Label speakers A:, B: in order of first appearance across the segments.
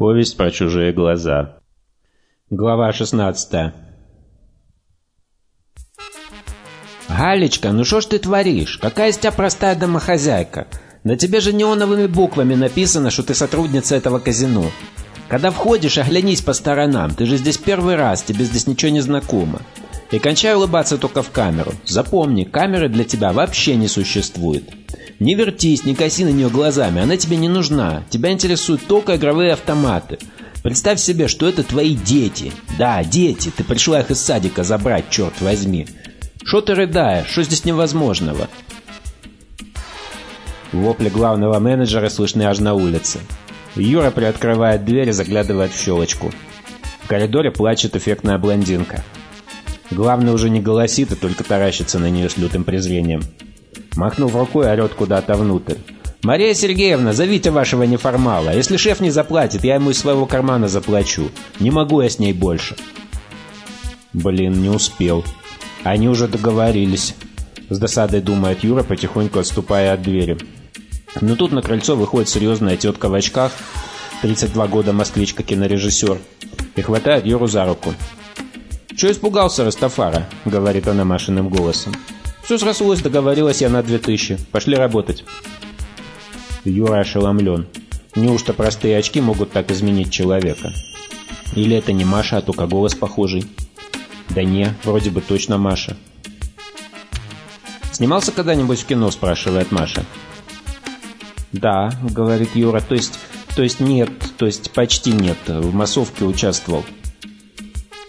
A: Повесть про чужие глаза. Глава 16.
B: «Галечка, ну что ж ты творишь? Какая из тебя простая домохозяйка? На тебе же неоновыми буквами написано, что ты сотрудница этого казино. Когда входишь, оглянись по сторонам. Ты же здесь первый раз, тебе здесь ничего не знакомо. И кончай улыбаться только в камеру. Запомни, камеры для тебя вообще не существует. Не вертись, не коси на нее глазами, она тебе не нужна. Тебя интересуют только игровые автоматы. Представь себе, что это твои дети. Да, дети, ты пришла их из садика забрать, черт возьми. Что ты рыдаешь? Что здесь невозможного?
A: Вопли главного менеджера слышны аж на улице. Юра приоткрывает дверь и заглядывает в щелочку. В коридоре плачет эффектная блондинка. Главный уже не голосит и только таращится на нее с лютым презрением. Махнув рукой, орет куда-то внутрь. «Мария Сергеевна, зовите вашего неформала. Если шеф не заплатит, я ему из своего кармана заплачу. Не могу я с ней больше». Блин, не успел. Они уже договорились. С досадой думает Юра, потихоньку отступая от двери. Но тут на крыльцо выходит серьезная тетка в очках, 32 года москвичка кинорежиссер, и хватает Юру за руку. «Че испугался, Растафара?» — говорит она машинным голосом. «Все срослось, договорилась я на 2000. Пошли работать». Юра ошеломлен. Неужто простые очки могут так изменить человека? Или это не Маша, а только голос похожий? Да не, вроде бы точно Маша. «Снимался когда-нибудь в кино?» – спрашивает Маша. «Да», — говорит Юра, — «то есть, то есть нет, то есть почти нет, в массовке участвовал».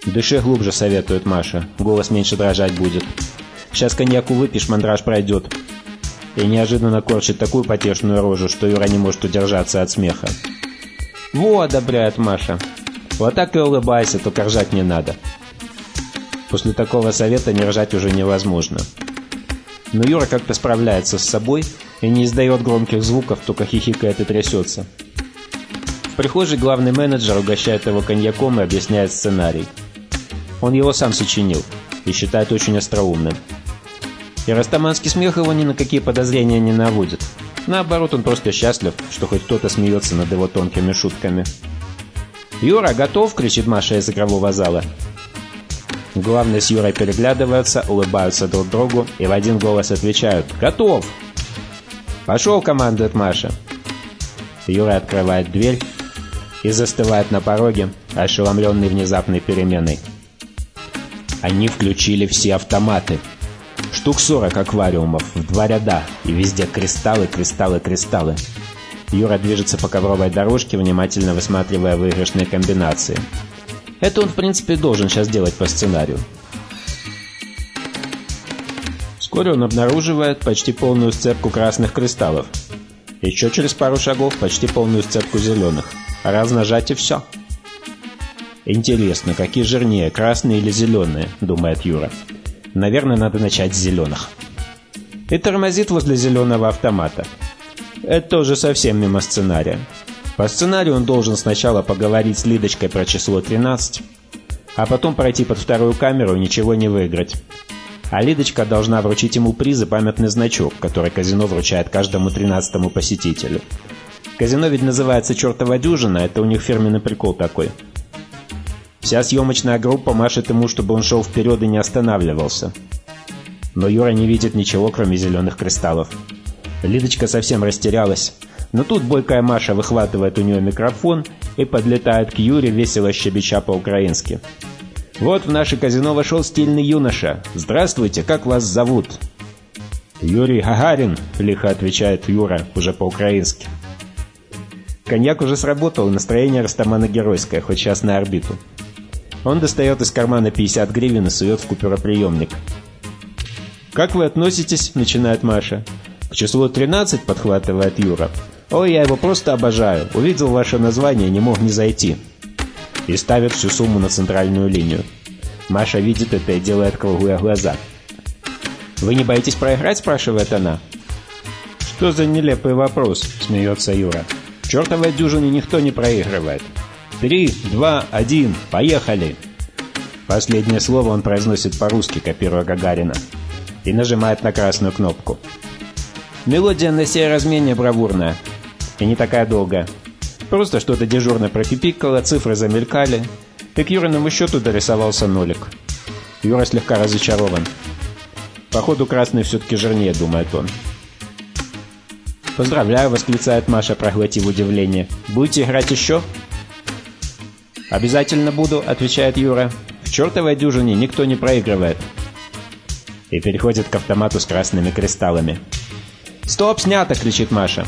A: «Дыши глубже», — советует Маша. «Голос меньше дрожать будет. Сейчас коньяку выпьешь, мандраж пройдет». И неожиданно корчит такую потешную рожу, что Юра не может удержаться от смеха. «Во!» — одобряет Маша. «Вот так и улыбайся, только ржать не надо». После такого совета не ржать уже невозможно. Но Юра как-то справляется с собой и не издает громких звуков, только хихикает и трясется. В прихожей главный менеджер угощает его коньяком и объясняет сценарий. Он его сам сочинил и считает очень остроумным. И растаманский смех его ни на какие подозрения не наводит. Наоборот, он просто счастлив, что хоть кто-то смеется над его тонкими шутками. «Юра, готов?» — кричит Маша из игрового зала. Главный с Юрой переглядываются, улыбаются друг другу и в один голос отвечают «Готов!» «Пошел!» — командует Маша. Юра открывает дверь и застывает на пороге, ошеломленный внезапной переменой. Они включили все автоматы. Штук 40 аквариумов в два ряда, и везде кристаллы, кристаллы, кристаллы. Юра движется по ковровой дорожке, внимательно высматривая выигрышные комбинации. Это он, в принципе, должен сейчас делать по сценарию. Вскоре он обнаруживает почти полную сцепку красных кристаллов. Еще через пару шагов почти полную сцепку зеленых. Раз нажать и все. «Интересно, какие жирнее, красные или зеленые?» – думает Юра. «Наверное, надо начать с зеленых». И тормозит возле зеленого автомата. Это уже совсем мимо сценария. По сценарию он должен сначала поговорить с Лидочкой про число 13, а потом пройти под вторую камеру и ничего не выиграть. А Лидочка должна вручить ему приз и памятный значок, который казино вручает каждому тринадцатому посетителю. Казино ведь называется «Чертова дюжина», это у них фирменный прикол такой – Вся съемочная группа машет ему, чтобы он шел вперед и не останавливался. Но Юра не видит ничего, кроме зеленых кристаллов. Лидочка совсем растерялась. Но тут бойкая Маша выхватывает у нее микрофон и подлетает к Юре, весело щебеча по-украински. «Вот в наше казино вошел стильный юноша. Здравствуйте, как вас зовут?» «Юрий Гагарин», — лихо отвечает Юра, уже по-украински. Коньяк уже сработал, настроение Растамана геройское, хоть сейчас на орбиту. Он достает из кармана 50 гривен и сует в купюроприемник. «Как вы относитесь?» – начинает Маша. «К числу 13?» – подхватывает Юра. «Ой, я его просто обожаю. Увидел ваше название, не мог не зайти». И ставит всю сумму на центральную линию. Маша видит это и делает круглые глаза. «Вы не боитесь проиграть?» – спрашивает она. «Что за нелепый вопрос?» – смеется Юра. «В чертовой дюжине никто не проигрывает. Три, два, один, поехали!» Последнее слово он произносит по-русски, копируя Гагарина, и нажимает на красную кнопку. Мелодия на сей раз менее бравурная и не такая долгая. Просто что-то дежурно пропипикало, цифры замелькали, и к Юриному счету дорисовался нолик. Юра слегка разочарован. Походу, красный все-таки жирнее, думает он. «Поздравляю!» — восклицает Маша, проглотив удивление. «Будете играть еще?» «Обязательно буду», — отвечает Юра. «В чертовой дюжине никто не проигрывает». И переходит к автомату с красными кристаллами. «Стоп, снято!» — кричит Маша.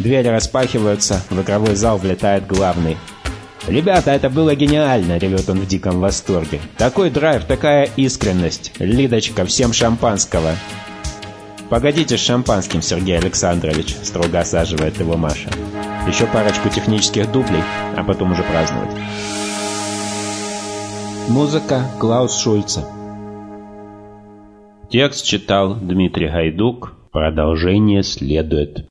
A: Двери распахиваются, в игровой зал влетает главный. «Ребята, это было гениально!» — ревет он в диком восторге. «Такой драйв, такая искренность! Лидочка, всем шампанского!» «Погодите с шампанским, Сергей Александрович», — строго осаживает его Маша. «Еще парочку технических дублей, а потом уже праздновать». Музыка Клаус Шульца. Текст читал Дмитрий Гайдук. Продолжение следует.